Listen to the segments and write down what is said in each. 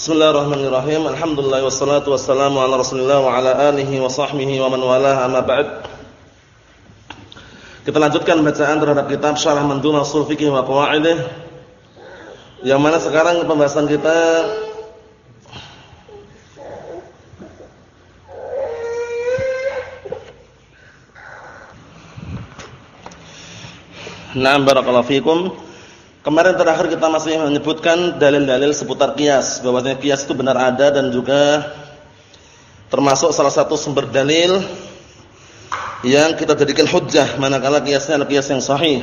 Bismillahirrahmanirrahim. Alhamdulillah wassalatu wassalamu ala Rasulillah wa ala alihi wa sahbihi wa man walah amma ba'd. Kita lanjutkan bacaan terhadap kitab Syarah Mandhumah Ushul Fiqh wa Qawaidih. Yang mana sekarang pembahasan kita Naam barakallahu fikum. Kemarin terakhir kita masih menyebutkan dalil-dalil seputar kias, bahwasanya kias itu benar ada dan juga termasuk salah satu sumber dalil yang kita jadikan hujjah manakala kiasnya adalah kias yang sahih.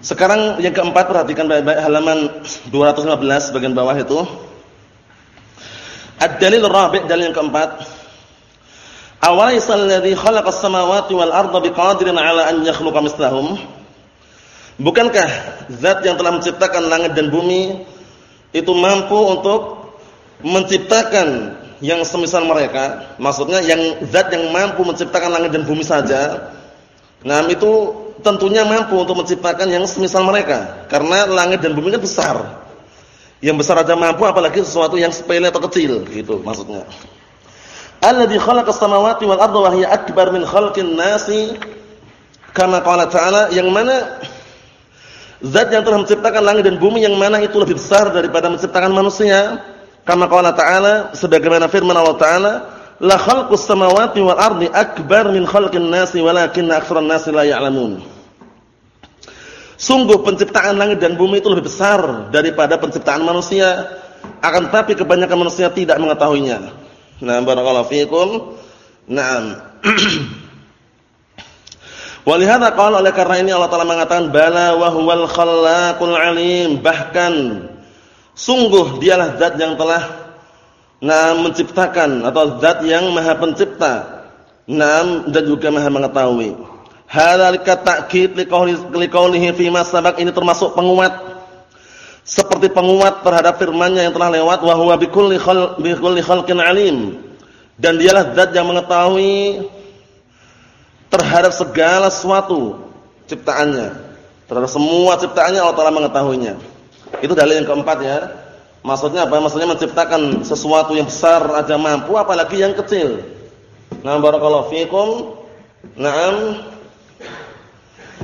Sekarang yang keempat perhatikan baik-baik halaman 215 bagian bawah itu. Ad-dalil rabi' dalil yang keempat. Awalaysa alladhi khalaqas samawati wal arda biqadirin 'ala an yakhluqa mislahum? Bukankah zat yang telah menciptakan langit dan bumi itu mampu untuk menciptakan yang semisal mereka? Maksudnya yang zat yang mampu menciptakan langit dan bumi saja. Nah, itu tentunya mampu untuk menciptakan yang semisal mereka karena langit dan bumi kan besar. Yang besar aja mampu apalagi sesuatu yang sepele atau kecil gitu maksudnya. Alladzi khalaqas samawati wal arda wa hiya akbar min khalqin nasi kama qala ta'ala yang mana Zat yang telah menciptakan langit dan bumi yang mana itu lebih besar daripada menciptakan manusia. Kama qala ta'ala sebagaimana firman Allah Ta'ala, "La khalqus samawati wal ardi akbar min khalqin nasi walakinna aktsaran nasi la ya'lamun." Sungguh penciptaan langit dan bumi itu lebih besar daripada penciptaan manusia, akan tapi kebanyakan manusia tidak mengetahuinya. Nah, barakallahu fiikum. Naam. Walihada qala oleh karena ini Allah Taala mengatakan bala wa huwal khallaqul alim. Bahkan sungguh dialah zat yang telah nah menciptakan atau zat yang maha pencipta. Nam dan juga maha mengetahui. Hadzalika ta'kid liqaulihi fi ma sabaq. Ini termasuk penguat. Seperti penguat terhadap firman-Nya yang telah lewat wa huwa bikulli khalqin alim. Dan dialah zat yang mengetahui terhadap segala sesuatu ciptaannya. Terhadap semua ciptaannya Allah Taala mengetahuinya. Itu dalil yang keempat ya. Maksudnya apa? Maksudnya menciptakan sesuatu yang besar aja mampu apalagi yang kecil. Nah, barakallahu fikum. Naam.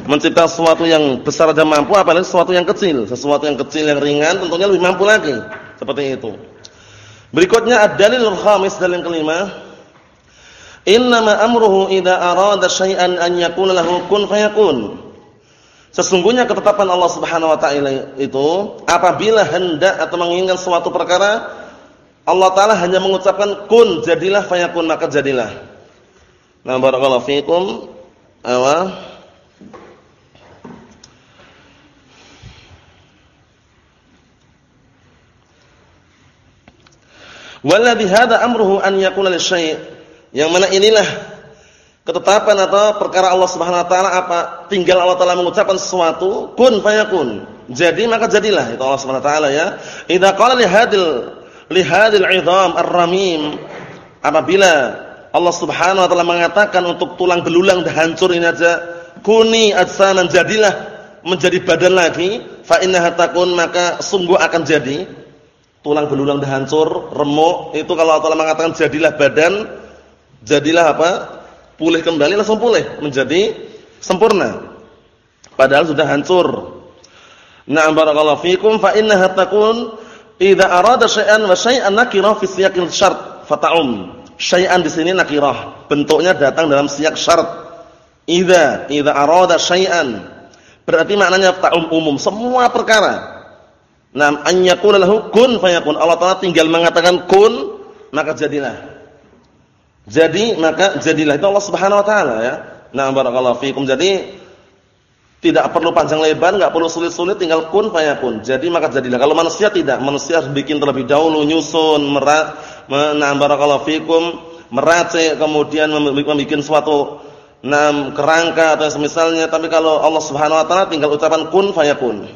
Menciptakan sesuatu yang besar aja mampu apalagi sesuatu yang kecil. Sesuatu yang kecil yang ringan tentunya lebih mampu lagi. Seperti itu. Berikutnya ad-dalilul khamis dalil yang kelima. Innama amruhu idza arada syai'an an yakuna lahu kun fayakun. Sesungguhnya ketetapan Allah Subhanahu wa taala itu apabila hendak atau menginginkan suatu perkara Allah taala hanya mengucapkan kun jadilah fayakun maka jadilah. Nah barakallahu fikum. Awa. Walladhi hadha amruhu an yakuna lisyai' Yang mana inilah ketetapan atau perkara Allah Subhanahu wa taala apa? Tinggal Allah taala mengucapkan sesuatu, kun fayakun. Jadi maka jadilah itu Allah Subhanahu wa taala ya. Idza qala li hadil li hadil 'idham ar-ramim apabila Allah Subhanahu wa taala mengatakan untuk tulang belulang dah hancur ini aja, kuni ajsanan jadilah menjadi badan lagi, fa innaha takun maka sungguh akan jadi. Tulang belulang dah hancur, remuk, itu kalau Allah Taala mengatakan jadilah badan, jadilah apa? Pulih kembali langsung pulih menjadi sempurna. Padahal sudah hancur. Na'am barakallahu fikum fa innaha takun idza arada syai'an wa syai'an nakirah fi siyaqil syart fata'um. Syai'an di sini nakirah, bentuknya datang dalam siyak syarat. Idza idza arada syai'an berarti maknanya ta'um umum, semua perkara. Nam an yakuna lahu kun fayakun. Allah Taala tinggal mengatakan kun maka jadilah. Jadi maka jadilah itu Allah Subhanahu wa taala ya. Nah, barakallahu fikum. Jadi tidak perlu panjang lebar, enggak perlu sulit-sulit, tinggal kun fayakun. Jadi maka jadilah. Kalau manusia tidak, manusia harus bikin terlebih dahulu nyusun, merak, nah barakallahu fikum, meracik, kemudian membuat suatu nam kerangka atau semisalnya. Tapi kalau Allah Subhanahu wa taala tinggal ucapan kun fayakun.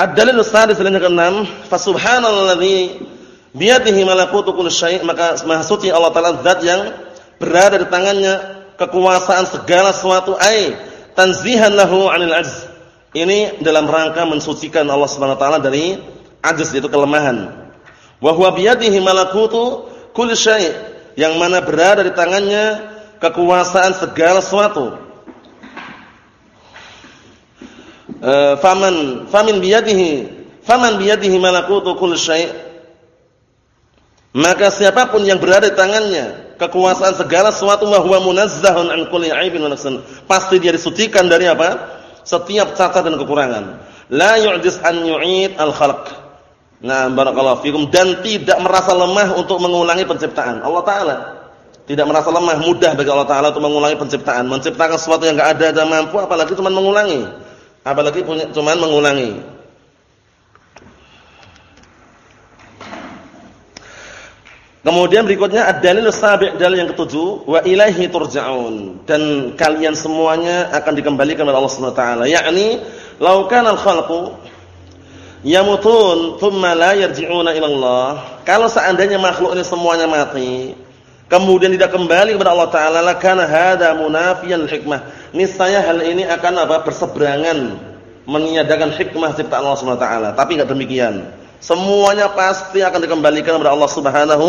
Ad-dalil sadis yang keenam, fa subhanalladzi Biyadihi malakutu kulli syai' maka suci Allah taala zat yang berada di tangannya kekuasaan segala sesuatu ai tanzihan lahu 'anil ajz. Ini dalam rangka mensucikan Allah Subhanahu wa taala dari Ajz itu kelemahan. Wa huwa biyadihi malakutu kulli syai' yang mana berada di tangannya kekuasaan segala sesuatu. Uh, faman famin biyadihi faman biyadihi malakutu kulli syai' maka siapa pun yang berada di tangannya kekuasaan segala sesuatu wa huwa munazzahun an kulli aibin wa pasti dia disucikan dari apa setiap cacat dan kekurangan la yu'jiz an yu'id al khalq Nah, barakallahu fikum dan tidak merasa lemah untuk mengulangi penciptaan. Allah taala tidak merasa lemah, mudah bagi Allah taala untuk mengulangi penciptaan. Menciptakan sesuatu yang enggak ada dan mampu apalagi cuma mengulangi. Apalagi punya cuma mengulangi. Kemudian berikutnya ad-dalil sabi' dalil yang ketujuh wa ilaihi turja'un dan kalian semuanya akan dikembalikan kepada Allah Subhanahu wa taala yakni law kana al-khalqu yamutun thumma la yarji'una ila Allah. Kalau seandainya makhluk ini semuanya mati, kemudian tidak kembali kepada Allah taala, lakana hada munafiyan hikmah. Niscaya hal ini akan apa? berseberangan meniadakan hikmah ciptaan Allah Subhanahu wa taala. Tapi enggak demikian. Semuanya pasti akan dikembalikan kepada Allah Subhanahu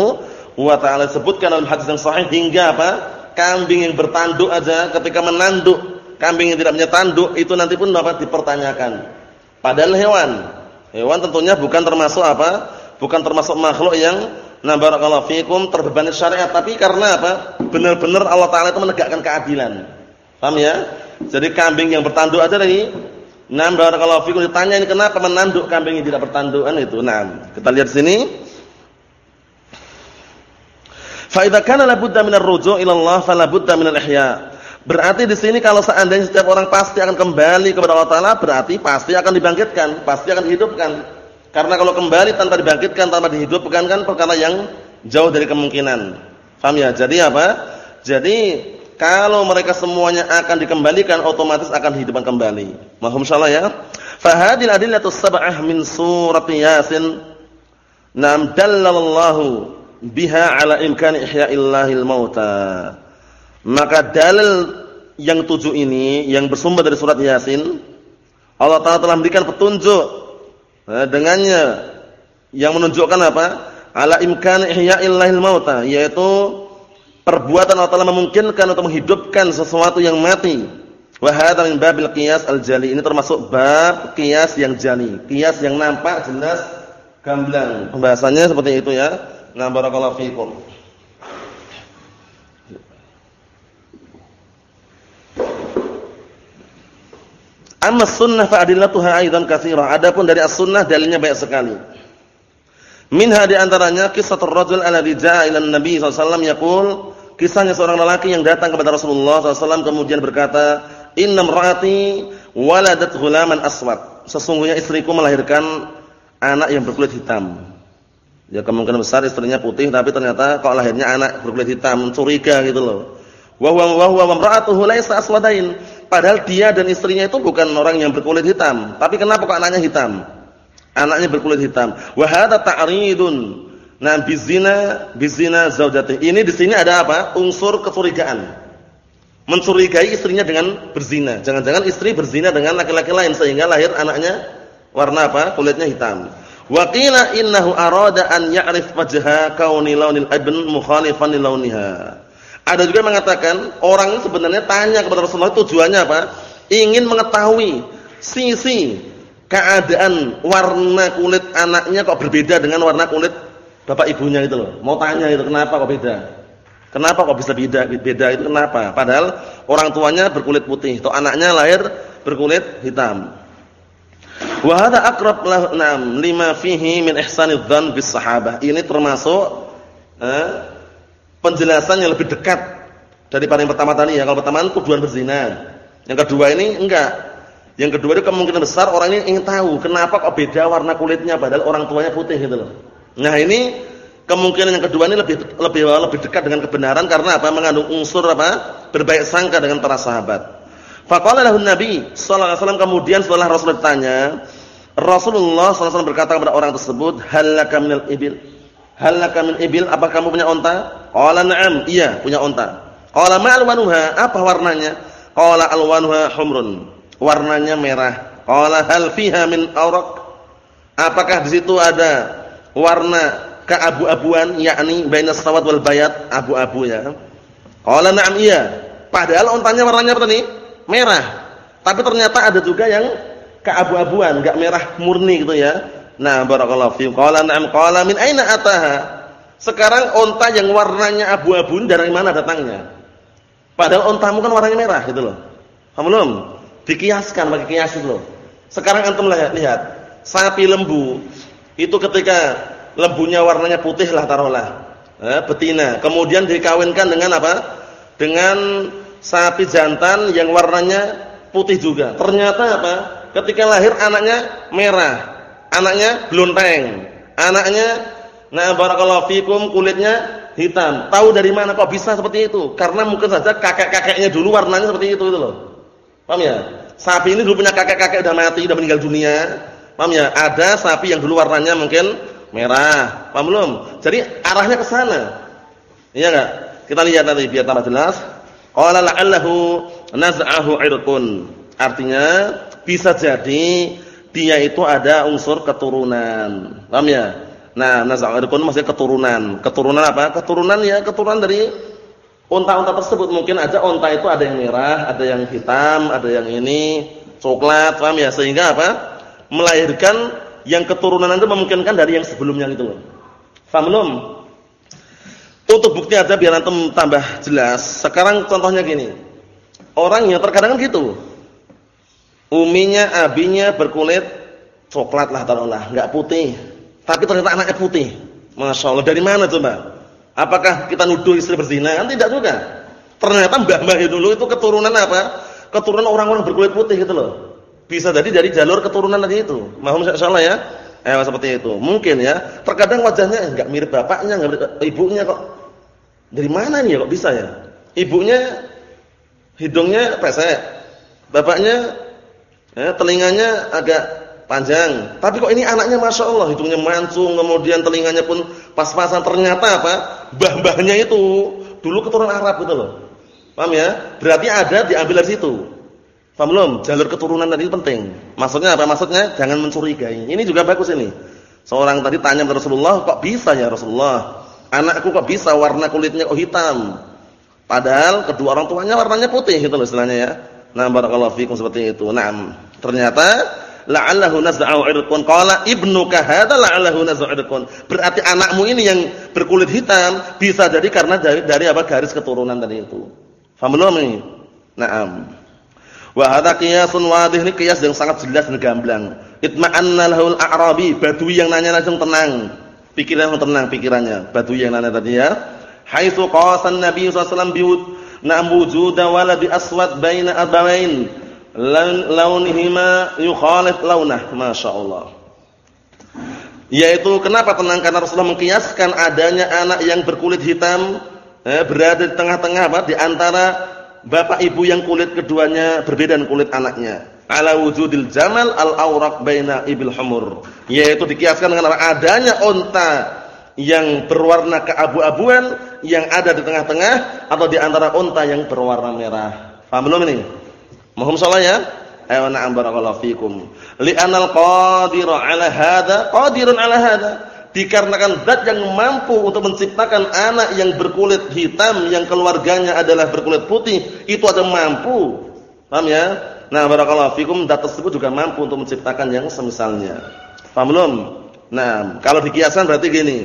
wa taala. Sebutkan dalam hadis yang sahih hingga apa? Kambing yang bertanduk aja ketika menanduk, kambing yang tidak punya tanduk itu nanti pun dapat dipertanyakan. Padahal hewan Hewan tentunya bukan termasuk apa? Bukan termasuk makhluk yang na barakallahu fikum terbebani syariat, tapi karena apa? Benar-benar Allah taala itu menegakkan keadilan. Paham ya? Jadi kambing yang bertanduk aja tadi Nah, barakallahu fikum ditanya ini kenapa menanduk kambing yang tidak bertandukan itu. Nah, kita lihat sini. Fa idza kana la budda min ar-ruju' ila Allah. Berarti di sini kalau seandainya setiap orang pasti akan kembali kepada Allah Taala, berarti pasti akan dibangkitkan, pasti akan dihidupkan. Karena kalau kembali tanpa dibangkitkan, tanpa dihidupkan kan perkara yang jauh dari kemungkinan. Paham ya? Jadi apa? Jadi kalau mereka semuanya akan dikembalikan, otomatis akan dihidupkan kembali. Mohon insyaallah ya. Fahadil adillatu sab'ah min surat Yasin. Nam dallallahu biha ala imkani ihya'illahil mauta. Maka dalil yang tujuh ini yang bersumber dari surat Yasin Allah Taala telah memberikan petunjuk eh, dengannya yang menunjukkan apa? Ala imkan ihya'illahil mauta yaitu perbuatan Allah Taala memungkinkan untuk menghidupkan sesuatu yang mati. Wa hadza babil qiyas al-jali. Ini termasuk bab qiyas yang jali, qiyas yang nampak jelas gamblang. Pembahasannya seperti itu ya. Nah barakallahu fiikum. Amma sunnah fa adillatuha aidan. Adapun dari as-sunnah dalilnya banyak sekali. Minha di antaranya kisah rajul alladhi jaa ila Nabi wasallam yaqul, kisahnya seorang lelaki yang datang kepada Rasulullah SAW kemudian berkata, "Inna imraati waladat ghulaman aswad." Sesungguhnya istriku melahirkan anak yang berkulit hitam. Ya kemungkinan besar istrinya putih tapi ternyata kok lahirnya anak berkulit hitam, curiga gitu loh. Wa huwa wa huwa imra'atuhu laisa aswadain Padahal dia dan istrinya itu bukan orang yang berkulit hitam. Tapi kenapa kok anaknya hitam? Anaknya berkulit hitam. Wa hadza ta'ridun. Nah, bizina bizina zaujati. Ini di sini ada apa? Unsur kecurigaan. Mencurigai istrinya dengan berzina. Jangan-jangan istri berzina dengan laki-laki lain sehingga lahir anaknya warna apa? Kulitnya hitam. Wa qila innahu arada an ya'rif wajha kauni launil ibn mukhalifan li launiha. Ada juga mengatakan orang sebenarnya tanya kepada Rasulullah tujuannya apa? Ingin mengetahui sisi keadaan warna kulit anaknya kok berbeda dengan warna kulit bapak ibunya itu loh. Mau tanya itu kenapa kok beda? Kenapa kok bisa beda? Beda itu kenapa? Padahal orang tuanya berkulit putih, atau anaknya lahir berkulit hitam. Wa hadza aqrab lima fihi min ihsanidz dzan bis sahabah. Ini termasuk eh, penjelasan yang lebih dekat daripada yang pertama tadi ya. Kalau pertama itu tuduhan berzina. Yang kedua ini enggak. Yang kedua itu kemungkinan besar orang ini ingin tahu kenapa kok beda warna kulitnya padahal orang tuanya putih gitu loh. Nah, ini kemungkinan yang kedua ini lebih lebih lebih dekat dengan kebenaran karena apa? Mengandung unsur apa? Berbaik sangka dengan para sahabat. Faqala lahu Nabi sallallahu alaihi kemudian setelah Rasul bertanya, Rasulullah sallallahu alaihi berkata kepada orang tersebut, "Hallaka minal ibil?" Hal laka min ibil? Apa kamu punya unta? Qala na'am. Iya, punya unta. Qala ma alwanuha? Apa warnanya? Qala alwanuha humrun. Warnanya merah. Qala hal fiha min awraq? Apakah di situ ada warna keabu-abuan yakni bainas sawad wal bayat abu-abu ya? Qala na'am iya. Padahal ontanya warnanya apa tadi? Merah. Tapi ternyata ada juga yang keabu-abuan, enggak merah murni gitu ya. Nah, barakallahu fiikum. Qala na'am qala min aina ataha? Sekarang onta yang warnanya abu-abu dari mana datangnya? Padahal ontamu kan warnanya merah gitu loh. Paham belum? Dikiaskan pakai kias itu loh. Sekarang antum lihat, lihat. Sapi lembu itu ketika lembunya warnanya putih lah taruhlah. Eh, betina. Kemudian dikawinkan dengan apa? Dengan sapi jantan yang warnanya putih juga. Ternyata apa? Ketika lahir anaknya merah. Anaknya blonteng. Anaknya nah barakallahu fikum kulitnya hitam. Tahu dari mana kok bisa seperti itu? Karena mungkin saja kakek-kakeknya dulu warnanya seperti itu itu loh. Paham ya? Sapi ini dulu punya kakek-kakek udah mati, udah meninggal dunia. Paham ya? Ada sapi yang dulu warnanya mungkin merah. Paham belum? Jadi arahnya ke sana. Iya enggak? Kita lihat nanti biar tambah jelas. Qala la'allahu naz'ahu 'irqun. Artinya bisa jadi dia itu ada unsur keturunan. Paham ya? Nah, naz'ahu 'irqun maksudnya keturunan. Keturunan apa? Keturunan ya keturunan dari unta-unta tersebut. Mungkin aja unta itu ada yang merah, ada yang hitam, ada yang ini coklat, paham ya? Sehingga apa? Melahirkan yang keturunan itu memungkinkan dari yang sebelumnya gitu loh. Paham belum? Untuk bukti aja biar antum tambah jelas. Sekarang contohnya gini. Orang yang terkadang kan gitu. Uminya, abinya berkulit coklat lah taruhlah, enggak putih. Tapi ternyata anaknya putih. Masya Allah. Dari mana coba? Apakah kita nuduh istri berzina? Kan tidak juga. Ternyata mbah-mbah dulu itu keturunan apa? Keturunan orang-orang berkulit putih gitu loh. Bisa jadi dari jalur keturunan tadi itu. Mohon insyaallah ya. Eh seperti itu. Mungkin ya. Terkadang wajahnya enggak mirip bapaknya, enggak mirip ibunya kok. Dari mana nih kok bisa ya? Ibunya hidungnya pesek. Bapaknya eh, telinganya agak panjang. Tapi kok ini anaknya Masya Allah hidungnya mancung, kemudian telinganya pun pas-pasan. Ternyata apa? Mbah-mbahnya itu dulu keturunan Arab gitu loh. Paham ya? Berarti ada diambil dari situ. Paham belum? Jalur keturunan tadi penting. Maksudnya apa? Maksudnya jangan mencurigai. Ini juga bagus ini. Seorang tadi tanya kepada Rasulullah, kok bisa ya Rasulullah? Anakku kok bisa warna kulitnya kok hitam? Padahal kedua orang tuanya warnanya putih gitu loh istilahnya ya. Nah, barakallahu fikum seperti itu. Nah, ternyata la'allahu naz'u irqun qala ibnuka hadza la'allahu naz'u irqun. Berarti anakmu ini yang berkulit hitam bisa jadi karena dari, dari apa garis keturunan tadi itu. Faham belum ini? Naam. Wa hadza qiyasun wadih ini qiyas yang sangat jelas dan gamblang. Itma'anna lahul a'rabi, badui yang nanya langsung tenang. Pikirannya tenang pikirannya. Badui yang nanya tadi ya. Haitsu qasan Nabi sallallahu alaihi wasallam biwud na'am wujuda waladi aswad baina abawain launihima yukhalif launah. Masyaallah. Yaitu kenapa tenang karena Rasulullah mengkiaskan adanya anak yang berkulit hitam eh, berada di tengah-tengah apa di antara bapak ibu yang kulit keduanya berbeda dengan kulit anaknya. Ala wujudil jamal al-awraq baina ibil humur. Yaitu dikiaskan dengan adanya unta yang berwarna keabu-abuan yang ada di tengah-tengah atau di antara unta yang berwarna merah. Paham belum ini? Mohon salah ya. Ayo na'am barakallahu fikum. Li'anal qadiru 'ala hadza qadirun 'ala hadza. Dikarenakan zat yang mampu untuk menciptakan anak yang berkulit hitam yang keluarganya adalah berkulit putih, itu ada mampu. Paham ya? Nah, barakallahu fikum zat tersebut juga mampu untuk menciptakan yang semisalnya. Paham belum? Nah, kalau dikiaskan berarti gini.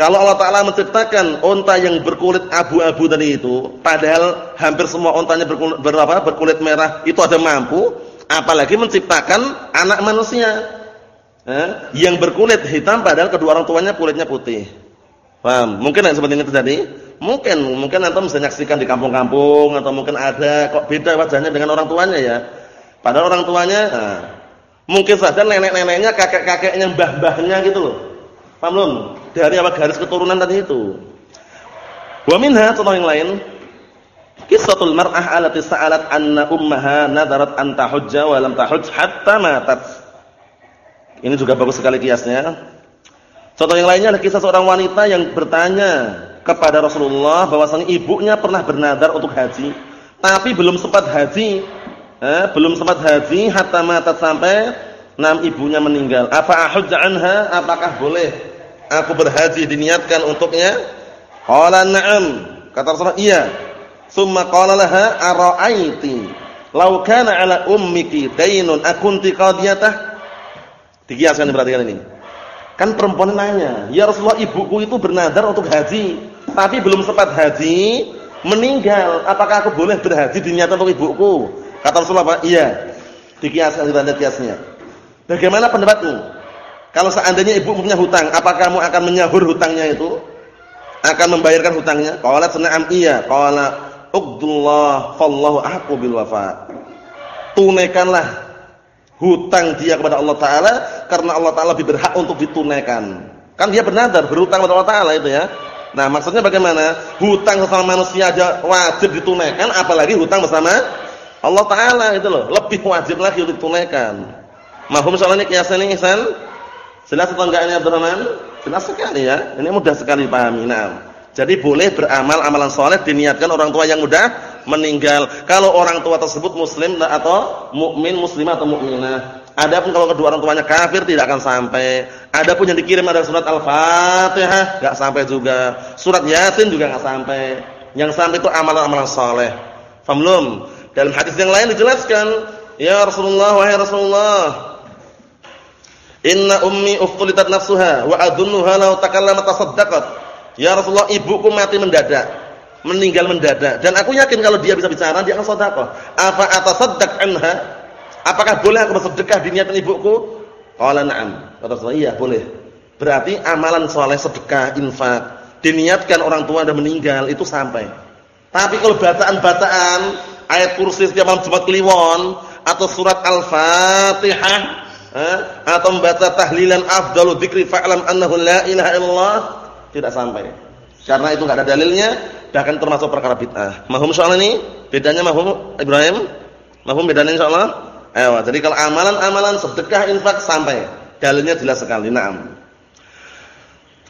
Kalau Allah Ta'ala menciptakan onta yang berkulit abu-abu tadi itu, padahal hampir semua ontanya berkulit, berapa, berkulit merah, itu ada mampu, apalagi menciptakan anak manusia eh, yang berkulit hitam padahal kedua orang tuanya kulitnya putih. Paham? Mungkin yang seperti ini terjadi? Mungkin, mungkin antum bisa nyaksikan di kampung-kampung atau mungkin ada kok beda wajahnya dengan orang tuanya ya. Padahal orang tuanya nah, mungkin saja nenek-neneknya, kakek-kakeknya, mbah-mbahnya gitu loh. Paham belum? Dari apa garis keturunan tadi itu. Wa minha contoh yang lain. Qissatul mar'ah allati sa'alat anna ummaha nadarat an tahujja wa lam tahujj hatta matat. Ini juga bagus sekali kiasnya. Contoh yang lainnya adalah kisah seorang wanita yang bertanya kepada Rasulullah bahwasanya ibunya pernah bernadar untuk haji, tapi belum sempat haji, eh, belum sempat haji hatta matat sampai Nam ibunya meninggal. Apa ahujja anha? Apakah boleh aku berhaji diniatkan untuknya? Qala na'am. Kata Rasulullah, iya. Summa qala laha ara'aiti law kana ala ummiki dainun akunti qadiyatah? Dikiaskan diperhatikan ini. Kan perempuan nanya, "Ya Rasulullah, ibuku itu bernadar untuk haji, tapi belum sempat haji, meninggal. Apakah aku boleh berhaji diniatkan untuk ibuku?" Kata Rasulullah, "Iya." Dikiaskan kita lihat kiasnya. Bagaimana pendapatmu? Kalau seandainya ibu punya hutang, apakah kamu akan menyahur hutangnya itu? Akan membayarkan hutangnya? Qalat na'am iya. Qala uqdullah fallahu ahqqu bil wafa. Tunaikanlah hutang dia kepada Allah taala karena Allah taala lebih berhak untuk ditunaikan. Kan dia bernadar berhutang kepada Allah taala itu ya. Nah, maksudnya bagaimana? Hutang sama manusia aja wajib ditunaikan, apalagi hutang bersama Allah taala itu loh, lebih wajib lagi untuk ditunaikan. Mahum soal ini kiasan ini Ihsan? Jelas atau enggak ini Abdurrahman? Jelas sekali ya. Ini mudah sekali pahami. Nah, jadi boleh beramal amalan soleh diniatkan orang tua yang mudah meninggal. Kalau orang tua tersebut muslim atau mukmin, muslimah atau mukminah. Adapun kalau kedua orang tuanya kafir tidak akan sampai. Adapun yang dikirim ada surat Al-Fatihah enggak sampai juga. Surat Yasin juga enggak sampai. Yang sampai itu amalan-amalan soleh. Faham? Dalam hadis yang lain dijelaskan, ya Rasulullah wahai Rasulullah, Inna ummi uftulitat nafsuha wa adunnuha law takallamat tasaddaqat. Ya Rasulullah, ibuku mati mendadak, meninggal mendadak dan aku yakin kalau dia bisa bicara dia akan sedekah. Apa atasaddaq anha? Apakah boleh aku bersedekah diniatkan ibuku? Qala na'am. Kata Rasulullah, iya boleh. Berarti amalan soleh sedekah, infak diniatkan orang tua dan meninggal itu sampai. Tapi kalau bacaan-bacaan ayat kursi setiap malam Jumat Kliwon atau surat Al-Fatihah atau membaca tahlilan afdalu dzikri fa'lam annahu la ilaha illallah tidak sampai. Karena itu enggak ada dalilnya, bahkan termasuk perkara bid'ah. Mahum soal ini? Bedanya mahum Ibrahim? Mahum bedanya insyaallah? Ayo, jadi kalau amalan-amalan sedekah infak sampai. Dalilnya jelas sekali. Naam.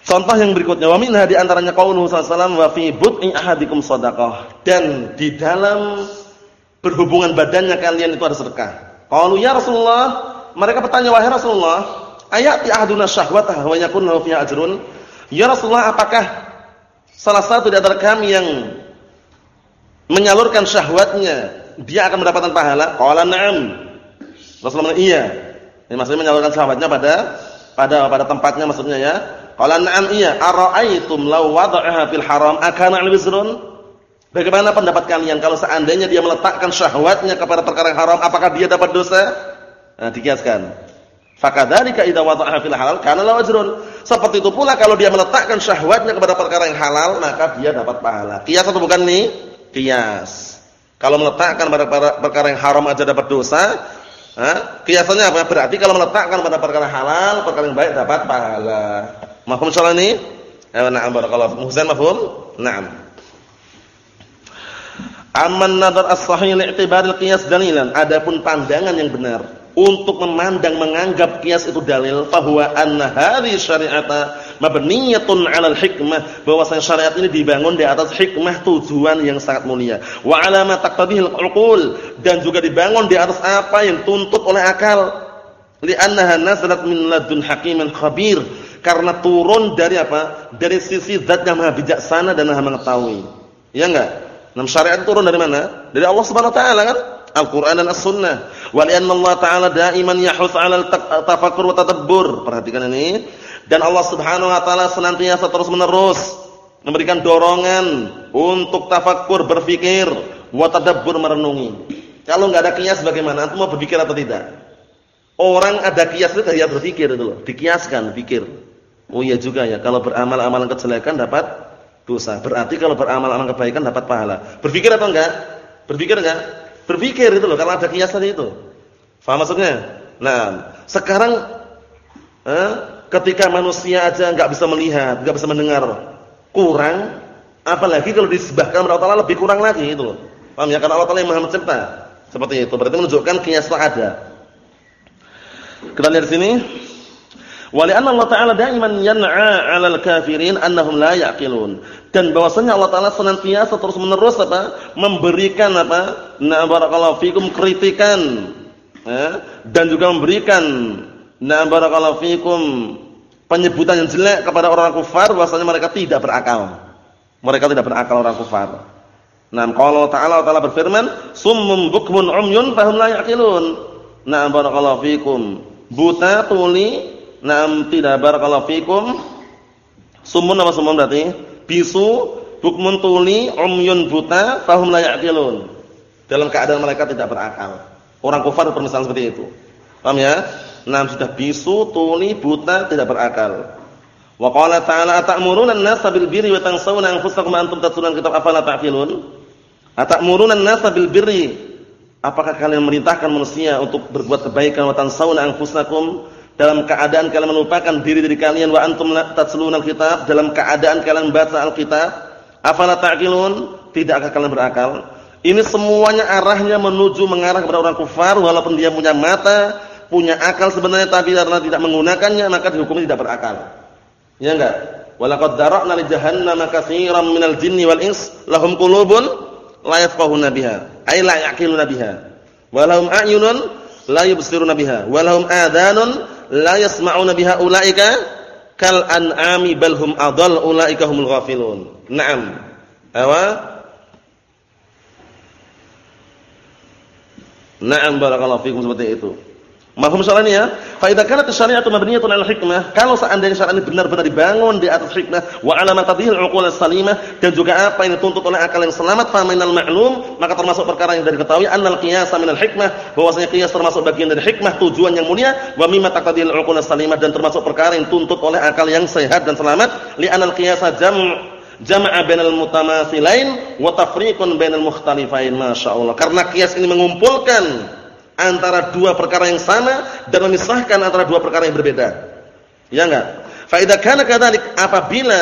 Contoh yang berikutnya, wa minha di antaranya qauluhu sallallahu wa fi bud'i ahadikum shadaqah. Dan di dalam berhubungan badannya kalian itu ada sedekah. Qalu ya Rasulullah, mereka bertanya wahai Rasulullah, ayati ahduna syahwatah wa yakun lahu fiha ajrun? Ya Rasulullah, apakah salah satu di antara kami yang menyalurkan syahwatnya dia akan mendapatkan pahala? Qala na'am. Rasulullah iya. Ini maksudnya menyalurkan syahwatnya pada pada pada tempatnya maksudnya ya. Qala na'am iya. Ara'aitum law wada'aha fil haram akana al-wizrun? Bagaimana pendapat kalian kalau seandainya dia meletakkan syahwatnya kepada perkara yang haram, apakah dia dapat dosa? Nah, dikiaskan. Fakadzalika idza wada'aha fil halal kana lahu ajrun. Seperti itu pula kalau dia meletakkan syahwatnya kepada perkara yang halal, maka dia dapat pahala. Kias atau bukan nih? Kias. Kalau meletakkan pada perkara yang haram aja dapat dosa, kiasannya apa? Berarti kalau meletakkan pada perkara halal, perkara yang baik dapat pahala. Mahfum soal ini? Ya, na'am barakallahu. Muhsin mafhum? Na'am. Amman nadar as-sahih li'tibar al-qiyas dalilan. Adapun pandangan yang benar untuk memandang menganggap kias itu dalil bahwa anna hadhihi syari'ata mabniyatun 'alal hikmah bahwasanya syariat ini dibangun di atas hikmah tujuan yang sangat mulia. Wa 'ala ma taqtadihil uqul dan juga dibangun di atas apa yang tuntut oleh akal. Li'annaha nazalat min ladun hakimin khabir karena turun dari apa? Dari sisi zat yang maha bijaksana dan maha mengetahui. Ya enggak? Nah, syariat turun dari mana? Dari Allah Subhanahu wa taala kan? Al-Qur'an dan As-Sunnah. Wa Allah Ta'ala daiman yahus 'alal tafakkur wa tadabbur. Perhatikan ini. Dan Allah Subhanahu wa taala senantiasa terus-menerus memberikan dorongan untuk tafakkur, berpikir, wa tadabbur merenungi. Kalau enggak ada kias bagaimana? Antum mau berpikir atau tidak? Orang ada kias itu dia berpikir itu loh, dikiaskan, pikir. Oh iya juga ya, kalau beramal amalan kejelekan dapat dosa. Berarti kalau beramal amalan kebaikan dapat pahala. Berpikir atau enggak? Berpikir enggak? Berpikir itu loh kalau ada kiasan itu. Faham maksudnya? Nah, sekarang eh, ketika manusia aja nggak bisa melihat, nggak bisa mendengar, kurang apalagi kalau disebahkan kepada Allah lebih kurang lagi itu loh. Paham ya? Karena Allah Taala yang Maha Mencipta. Seperti itu. Berarti menunjukkan kias ada. Kita lihat di sini. Walianna Allah Ta'ala daiman yan'a 'alal kafirin annahum la ya'qilun. Dan bahwasanya Allah Ta'ala senantiasa terus menerus apa? memberikan apa? Na barakallahu fikum kritikan eh, dan juga memberikan na barakallahu fikum penyebutan yang jelek kepada orang kafir bahwasanya mereka tidak berakal. Mereka tidak berakal orang kafir. Nah, kalau Ta'ala Ta'ala berfirman, "Summum bukmun umyun fahum la yaqilun." Nah, barakallahu fikum. Buta tuli, nah tidak barakallahu fikum. Summun apa summun berarti? Bisu, bukmun tuli, umyun buta, fahum la yaqilun. Dalam keadaan mereka tidak berakal. Orang kafir permisalan seperti itu. Paham ya? Nah, sudah bisu, tuli, buta, tidak berakal. Wa qala ta'ala atamuruna an-nasa bil birri wa tansawna anfusakum antum tatluna kitab afala ta'qilun? Atamuruna an-nasa bil birri? Apakah kalian merintahkan manusia untuk berbuat kebaikan wa tansawna anfusakum dalam keadaan kalian melupakan diri-diri kalian wa antum tatluna al-kitab dalam keadaan kalian baca al-kitab? Afala ta'qilun? Tidakkah kalian berakal? Ini semuanya arahnya menuju mengarah kepada orang kufar walaupun dia punya mata, punya akal sebenarnya tapi karena tidak menggunakannya maka dihukumi tidak berakal. Ya enggak? Walaqad dara'na li jahannama katsiran minal jinni wal ins lahum qulubun la yafqahuna biha ay la yaqiluna biha wa lahum a'yunun la yubsiruna biha wa lahum adhanun la yasma'una biha ulaika kal an'ami bal hum adall ulaika humul ghafilun na'am awa na'am barakallahu fikum seperti itu Mahum soal ini ya. Fa idza kanat syariatu mabniyatun 'ala hikmah, kalau seandainya syariat ini benar-benar dibangun di atas hikmah wa 'ala matadhil 'uqul salimah dan juga apa yang dituntut oleh akal yang selamat fa minal ma'lum, maka termasuk perkara yang dari diketahui annal qiyas minal hikmah, bahwasanya qiyas termasuk bagian dari hikmah tujuan yang mulia wa mimma taqdil 'uqul salimah dan termasuk perkara yang dituntut oleh akal yang sehat dan selamat li anal qiyas jam' jama'a bainal mutamathilain wa tafriqun bainal mukhtalifain masyaallah karena qiyas ini mengumpulkan antara dua perkara yang sama dan memisahkan antara dua perkara yang berbeda. Ya enggak? Fa idza kana kadzalik apabila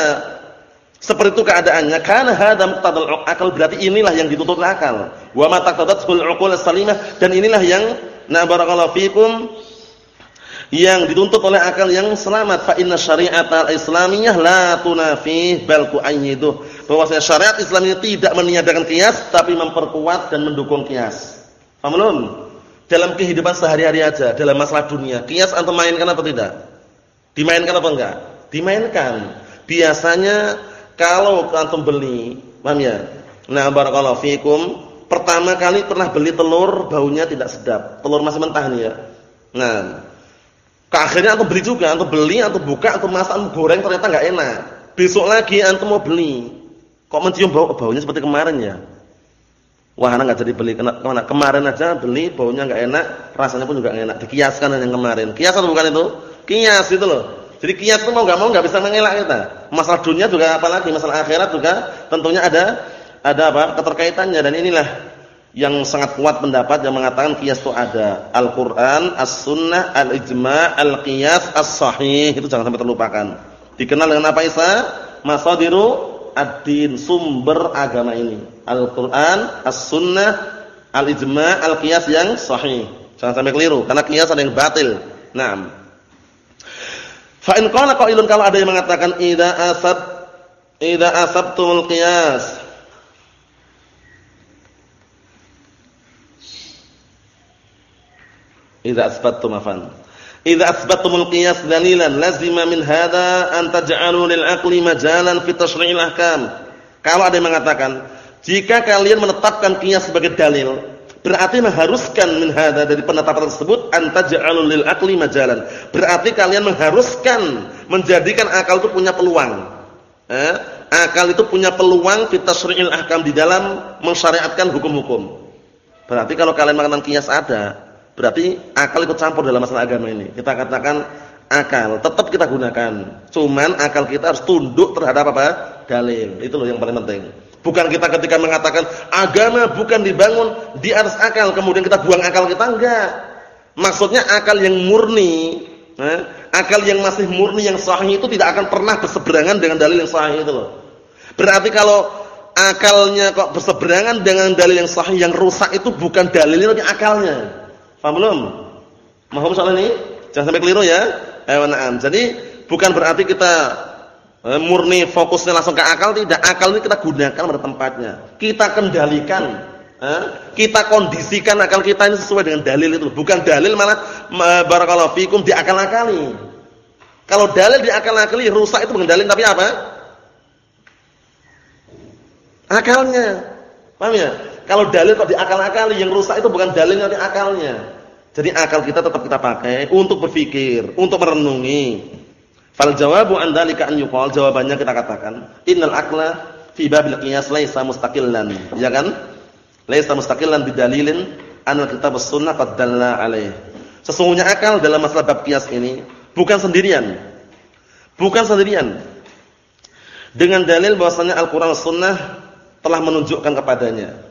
seperti itu keadaannya karena hadza muqtadal akal berarti inilah yang dituntut akal. Wa ma taqtadatul uqul salimah dan inilah yang na barakallahu fikum yang dituntut oleh akal yang selamat fa inna syariat al-islamiyah la tunafi bal tu'ayyidu bahwasanya syariat Islam ini tidak meniadakan kias tapi memperkuat dan mendukung kias. Paham belum? dalam kehidupan sehari-hari aja, dalam masalah dunia. Kias antum mainkan atau tidak? Dimainkan apa enggak? Dimainkan. Biasanya kalau antum beli, paham ya? Nah, barakallahu fikum, pertama kali pernah beli telur baunya tidak sedap. Telur masih mentah nih ya. Nah, akhirnya antum beli juga, antum beli, antum buka, antum masak, antum goreng ternyata enggak enak. Besok lagi antum mau beli. Kok mencium bau baunya seperti kemarin ya? Wahana nggak jadi beli ke mana? Kemarin aja beli baunya nggak enak, rasanya pun juga nggak enak. Dikiaskan yang kemarin. Kias atau bukan itu? Kias itu loh. Jadi kias itu mau nggak mau nggak bisa mengelak kita. Masalah dunia juga apalagi masalah akhirat juga tentunya ada ada apa keterkaitannya dan inilah yang sangat kuat pendapat yang mengatakan kias itu ada. Al-Qur'an, As-Sunnah, Al-Ijma', Al-Qiyas, As-Sahih itu jangan sampai terlupakan. Dikenal dengan apa Isa? Masadiru ad-din, sumber agama ini. Al-Qur'an, As-Sunnah, Al-Ijma', Al-Qiyas yang sahih. Jangan sampai keliru karena qiyas ada yang batil. Naam. Fa in qala qailun kalau ada yang mengatakan idza asab idza asabtumul qiyas Idza asbattum afan. Idza asbattumul qiyas dalilan lazima min hadza an taj'alu lil aqli majalan fi tasyri'il ahkam. Kalau ada yang mengatakan, jika kalian menetapkan qiyas sebagai dalil, berarti mengharuskan min hadza dari penetapan tersebut an taj'alu lil aqli majalan. Berarti kalian mengharuskan menjadikan akal itu punya peluang. Eh? Akal itu punya peluang fi tasyri'il ahkam di dalam mensyariatkan hukum-hukum. Berarti kalau kalian mengatakan qiyas ada, Berarti akal ikut campur dalam masalah agama ini. Kita katakan akal tetap kita gunakan. Cuman akal kita harus tunduk terhadap apa? Dalil. Itu loh yang paling penting. Bukan kita ketika mengatakan agama bukan dibangun di atas akal, kemudian kita buang akal kita enggak. Maksudnya akal yang murni, eh? akal yang masih murni yang sahih itu tidak akan pernah berseberangan dengan dalil yang sahih itu loh. Berarti kalau akalnya kok berseberangan dengan dalil yang sahih yang rusak itu bukan dalilnya tapi akalnya. Paham belum? Mohon soal ini? Jangan sampai keliru ya. Eh, na'am. Jadi bukan berarti kita eh, murni fokusnya langsung ke akal tidak. Akal ini kita gunakan pada tempatnya. Kita kendalikan Eh? Kita kondisikan akal kita ini sesuai dengan dalil itu. Bukan dalil malah barakallahu fikum diakal-akali. Kalau dalil diakal-akali rusak itu bukan dalil tapi apa? Akalnya. Paham ya? Kalau dalil kok diakal-akali yang rusak itu bukan dalil tapi akalnya. Jadi akal kita tetap kita pakai untuk berpikir, untuk merenungi. Fal jawabu an dzalika an yuqal jawabannya kita katakan innal aqla fi babil qiyas laisa mustaqillan. Ya kan? Laisa mustaqillan bidalilin anal kitab sunnah qad dalla alaih. Sesungguhnya akal dalam masalah bab qiyas ini bukan sendirian. Bukan sendirian. Dengan dalil bahwasanya Al-Qur'an Sunnah telah menunjukkan kepadanya.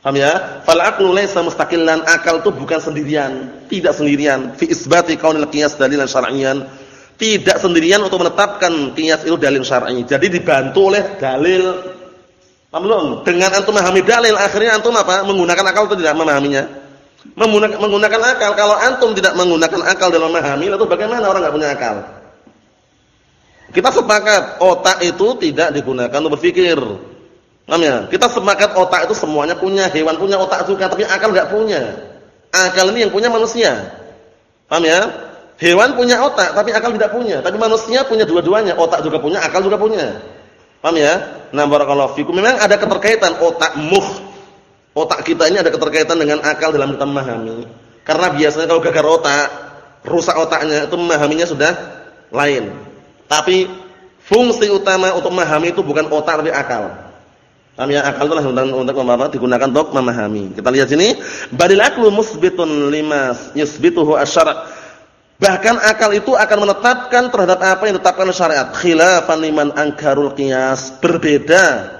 Paham ya? Fal aqlu laisa mustaqillan, akal itu bukan sendirian, tidak sendirian fi isbati kaunil qiyas dalilan syar'iyyan. Tidak sendirian untuk menetapkan qiyas itu dalil syar'i. Jadi dibantu oleh dalil. Paham belum? Dengan antum memahami dalil, akhirnya antum apa? Menggunakan akal atau tidak memahaminya? Menggunakan, akal. Kalau antum tidak menggunakan akal dalam memahami, lalu bagaimana orang enggak punya akal? Kita sepakat otak itu tidak digunakan untuk berpikir. Paham ya? Kita sepakat otak itu semuanya punya, hewan punya otak juga, tapi akal enggak punya. Akal ini yang punya manusia. Paham ya? Hewan punya otak, tapi akal tidak punya. Tapi manusia punya dua-duanya, otak juga punya, akal juga punya. Paham ya? Nah, barakallahu fikum. Memang ada keterkaitan otak muh. Otak kita ini ada keterkaitan dengan akal dalam kita memahami. Karena biasanya kalau gagal otak, rusak otaknya, itu memahaminya sudah lain. Tapi fungsi utama untuk memahami itu bukan otak tapi akal. Paham ya? Akal itulah untuk, untuk apa? digunakan untuk memahami. Kita lihat sini, badil aklu musbitun lima yusbituhu asyara'. Bahkan akal itu akan menetapkan terhadap apa yang ditetapkan oleh syariat. Khilafan liman angkarul qiyas. Berbeda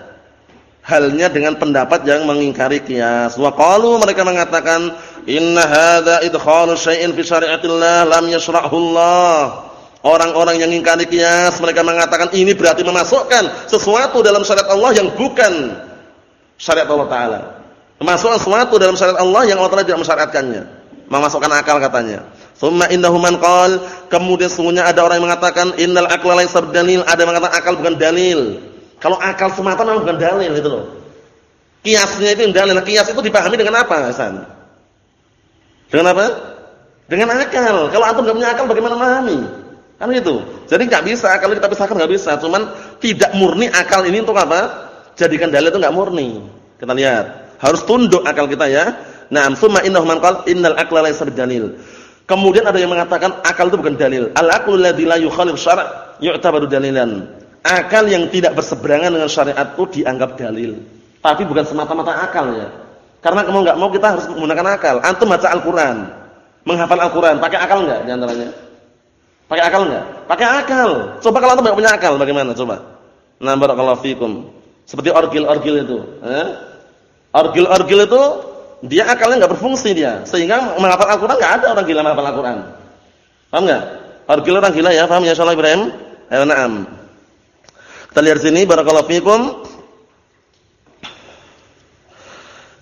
halnya dengan pendapat yang mengingkari qiyas. Wa qalu mereka mengatakan inna hadza idkhalu syai'in fi syari'atillah lam yashra'hu Allah. Orang-orang yang ingkari kias mereka mengatakan ini berarti memasukkan sesuatu dalam syariat Allah yang bukan syariat Allah taala. Memasukkan sesuatu dalam syariat Allah yang Allah taala tidak mensyariatkannya. Memasukkan akal katanya. Tsumma innahu man qal, kemudian sungguhnya ada orang yang mengatakan innal aqla laysa dalil, ada yang mengatakan akal bukan dalil. Kalau akal semata memang bukan dalil itu loh. Kiasnya itu yang dalil. Nah, kias itu dipahami dengan apa, Hasan? Dengan apa? Dengan akal. Kalau antum enggak punya akal bagaimana memahami? Kan itu. Jadi nggak bisa kalau kita pisahkan nggak bisa. Cuman tidak murni akal ini untuk apa? Jadikan dalil itu nggak murni. Kita lihat. Harus tunduk akal kita ya. Naam, summa innahu man qala innal aqla laysa bidalil. Kemudian ada yang mengatakan akal itu bukan dalil. Al-aqlu alladzi la yukhalif syara' yu'tabaru dalilan. Akal yang tidak berseberangan dengan syariat itu dianggap dalil. Tapi bukan semata-mata akal ya. Karena kamu nggak mau kita harus menggunakan akal. Antum baca Al-Qur'an, menghafal Al-Qur'an, pakai akal enggak di antaranya? Pakai akal enggak? Pakai akal. Coba kalau antum punya akal bagaimana coba? Nah, barakallahu fikum. Seperti orgil-orgil itu, eh? Orgil-orgil itu dia akalnya enggak berfungsi dia, sehingga menghafal Al-Qur'an enggak ada orang gila menghafal Al-Qur'an. Paham enggak? Orgil orang gila ya, paham ya insyaallah Ibrahim? Ayo na'am. Kita lihat sini barakallahu fikum.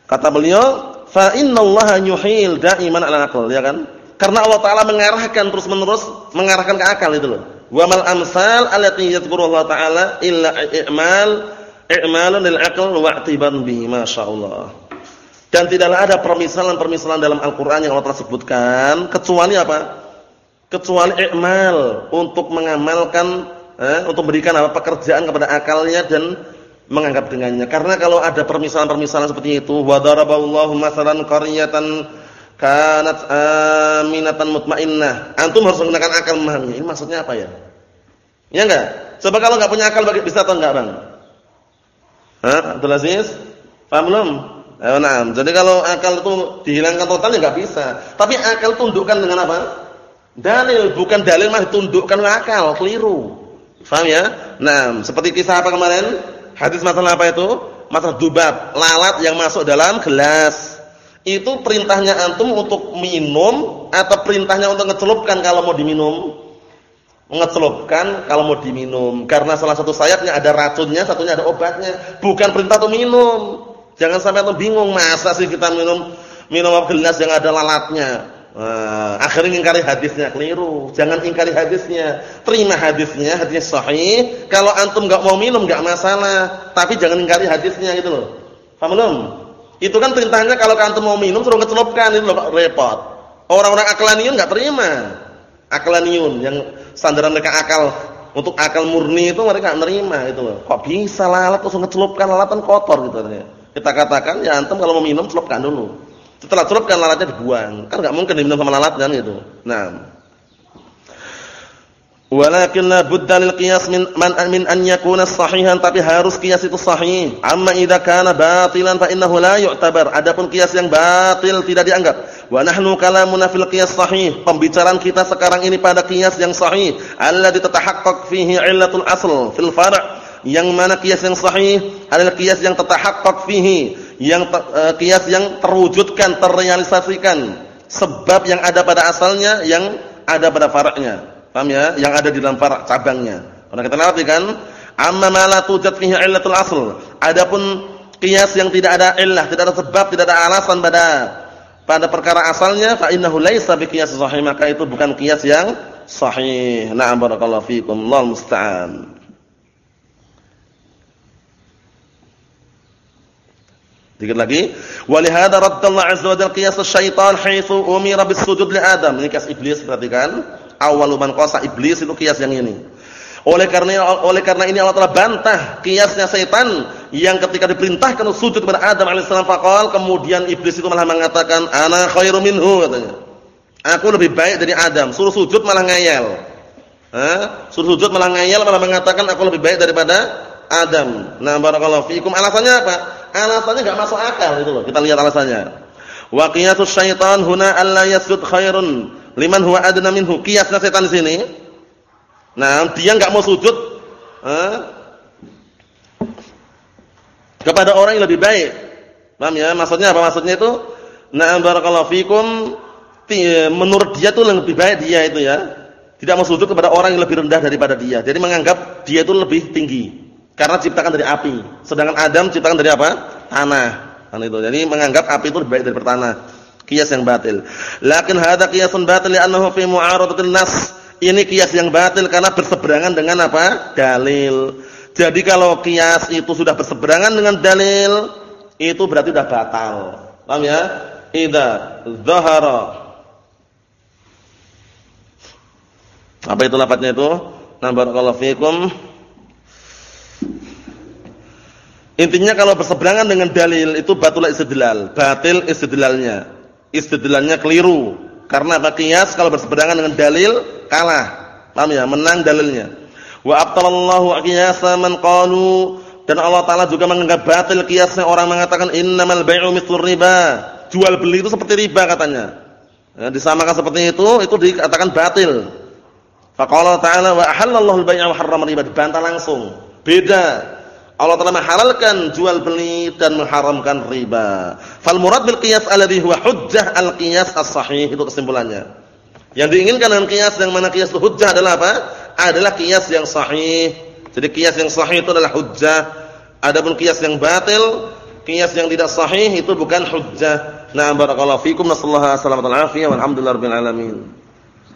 Kata beliau, fa innallaha yuhil da'iman 'ala aql, ya kan? Karena Allah Taala mengarahkan terus-menerus mengarahkan ke akal itu loh. Wa mal amsal allati yadhkuru Allah Taala illa i'mal i'malun lil aql wa i'tiban bi masyaallah. Dan tidaklah ada permisalan-permisalan dalam Al-Qur'an yang Allah telah sebutkan kecuali apa? Kecuali i'mal untuk mengamalkan eh, untuk memberikan apa pekerjaan kepada akalnya dan menganggap dengannya. Karena kalau ada permisalan-permisalan seperti itu, wa daraballahu masalan qaryatan kanat aminatan mutmainnah. Antum harus menggunakan akal memahami. Ini maksudnya apa ya? Ya enggak? Coba kalau enggak punya akal bisa atau enggak, Bang? Hah, Abdul Aziz? Paham belum? Eh, nah, jadi kalau akal itu dihilangkan total ya enggak bisa. Tapi akal tundukkan dengan apa? Dalil, bukan dalil mah tundukkan akal, keliru. Paham ya? Nah, seperti kisah apa kemarin? Hadis masalah apa itu? Masalah dubab, lalat yang masuk dalam gelas itu perintahnya antum untuk minum atau perintahnya untuk ngecelupkan kalau mau diminum? Ngecelupkan kalau mau diminum. Karena salah satu sayapnya ada racunnya, satunya ada obatnya. Bukan perintah untuk minum. Jangan sampai antum bingung, masa sih kita minum minum gelas yang ada lalatnya. Nah, akhirnya ingkari hadisnya keliru. Jangan ingkari hadisnya. Terima hadisnya, hadisnya sahih. Kalau antum enggak mau minum enggak masalah, tapi jangan ingkari hadisnya gitu loh. Paham belum? Itu kan perintahnya kalau kantum mau minum suruh ngecelupkan itu loh repot. Orang-orang aklaniun enggak terima. Aklaniun yang sandaran mereka akal untuk akal murni itu mereka enggak nerima itu loh. Kok bisa lalat terus ngecelupkan lalat kan kotor gitu katanya. Kita katakan ya antum kalau mau minum celupkan dulu. Setelah celupkan lalatnya dibuang. Kan enggak mungkin diminum sama lalat kan gitu. Nah, Walakin la budda lil qiyas min man min an yakuna sahihan tapi harus qiyas itu sahih. Amma idza kana batilan fa innahu la yu'tabar. Adapun qiyas yang batil tidak dianggap. Wa nahnu kalamuna fil qiyas sahih. Pembicaraan kita sekarang ini pada qiyas yang sahih, alladzi tatahaqqaq fihi illatul asl fil far'. Yang mana qiyas yang sahih adalah qiyas yang tatahaqqaq fihi, yang uh, qiyas yang terwujudkan, terrealisasikan sebab yang ada pada asalnya yang ada pada far'nya. Paham ya? Yang ada di dalam cabangnya. Karena kita ngerti kan? Amma ma la tujad fihi illatul asl. Adapun qiyas yang tidak ada illah, tidak ada sebab, tidak ada alasan pada pada perkara asalnya fa innahu laisa biqiyas sahih, maka itu bukan qiyas yang sahih. Na'am barakallahu fikum. Allahu musta'an. Dikit lagi, walihada raddallahu azza wa jalla qiyas asy-syaitan haitsu umira bis-sujud li Adam. Ini qiyas iblis perhatikan awal man qasa iblis itu kias yang ini. Oleh karena oleh karena ini Allah telah bantah kiasnya setan yang ketika diperintahkan sujud kepada Adam alaihissalam faqal kemudian iblis itu malah mengatakan ana khairu minhu katanya. Aku lebih baik dari Adam. Suruh sujud malah ngayal. Hah? Suruh sujud malah ngayal malah mengatakan aku lebih baik daripada Adam. Nah, barakallahu fiikum. Alasannya apa? Alasannya enggak masuk akal itu loh. Kita lihat alasannya. Wa qiyasus syaitan huna alla yasjud khairun liman huwa adna minhu. Kiasnya setan di sini. Nah, dia enggak mau sujud eh, kepada orang yang lebih baik. Paham ya? Maksudnya apa? Maksudnya itu na'am barakallahu fikum menurut dia itu lebih baik dia itu ya. Tidak mau sujud kepada orang yang lebih rendah daripada dia. Jadi menganggap dia itu lebih tinggi. Karena ciptakan dari api. Sedangkan Adam ciptakan dari apa? Tanah. Kan itu. Jadi menganggap api itu lebih baik daripada tanah kias yang batil. Lakin hadza qiyasun batil li'annahu fi mu'aradatil nas. Ini kias yang batil karena berseberangan dengan apa? Dalil. Jadi kalau kias itu sudah berseberangan dengan dalil, itu berarti sudah batal. Paham ya? Idza dzahara Apa itu lafadznya itu? Nah, barakallahu fikum. Intinya kalau berseberangan dengan dalil itu batul istidlal, batil istidlalnya istidlalnya keliru. Karena apa qiyas kalau berseberangan dengan dalil kalah. Paham ya? Menang dalilnya. Wa abtalallahu qiyasa man qalu dan Allah taala juga menganggap batil qiyasnya orang mengatakan innamal bai'u mithlur riba. Jual beli itu seperti riba katanya. Ya, disamakan seperti itu, itu dikatakan batil. Faqala ta'ala wa ahallallahu al-bai'a wa harrama riba. Dibantah langsung. Beda. Allah telah menghalalkan jual beli dan mengharamkan riba. Fal murad bil qiyas alladhi huwa hujjah al qiyas as-sahih itu kesimpulannya. Yang diinginkan dengan qiyas yang mana qiyas itu hujjah adalah apa? Adalah qiyas yang sahih. Jadi qiyas yang sahih itu adalah hujjah. Adapun qiyas yang batil, qiyas yang tidak sahih itu bukan hujjah. Nah, barakallahu fikum wasallam wa alhamdulillahirabbil alamin.